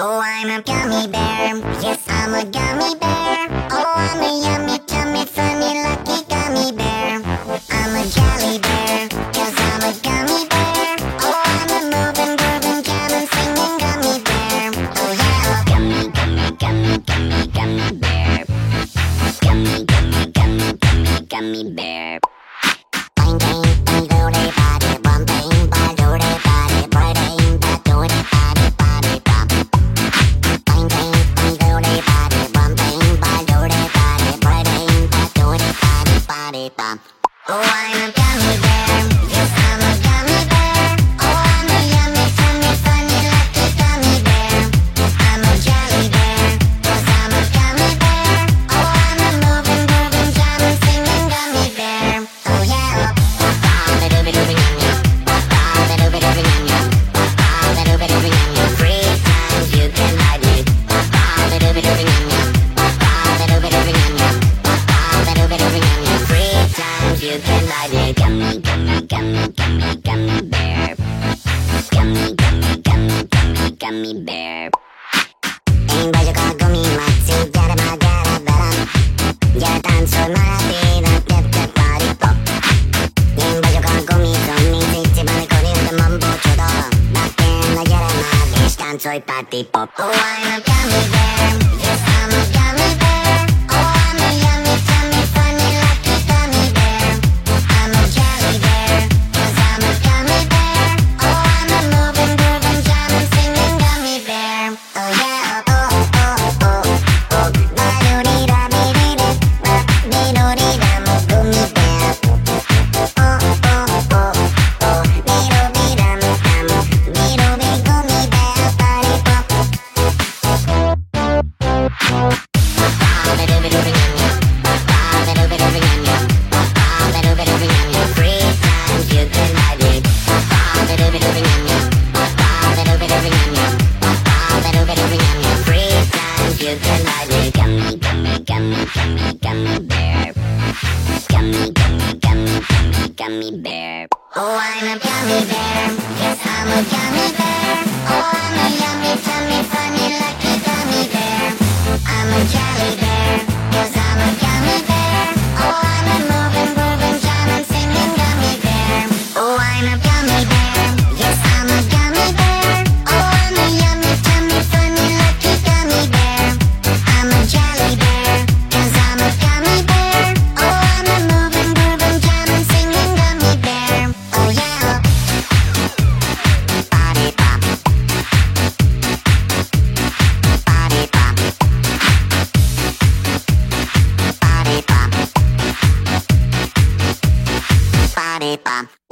Oh, I'm a gummy bear. Yes, I'm a gummy bear. Oh, I'm a yummy, tummy, funny, lucky gummy bear. I'm a jelly bear, cause I'm a gummy bear. Oh, I'm a moving, grooving, jamming, singing gummy bear. Oh, yeah. Gummy, gummy, gummy, gummy, gummy bear. Gummy, gummy, gummy, gummy, gummy bear. Bang, bang, Oh, I'm a bear. Yes, you can like it. Gummy, gummy, gummy, gummy, gummy bear. Gummy, gummy, gummy, gummy, gummy bear. Én vagyok a gumimaci, gyere már, gyere velem. Gyere táncolj már a tévet, gyere, party pop. Én vagyok a gumizom, cici, balikori, de mambo csoda. Na kérne, gyere már, és táncolj party pop. Oh, I'm a gummy bear, yes, I'm a gummy bear. Gummy, gummy, gummy, gummy, gummy bear. Gummy, gummy, gummy, gummy, gummy bear. Oh, I'm a gummy bear. Yes, I'm a gummy bear. Oh, I'm a yummy, tummy, Pop.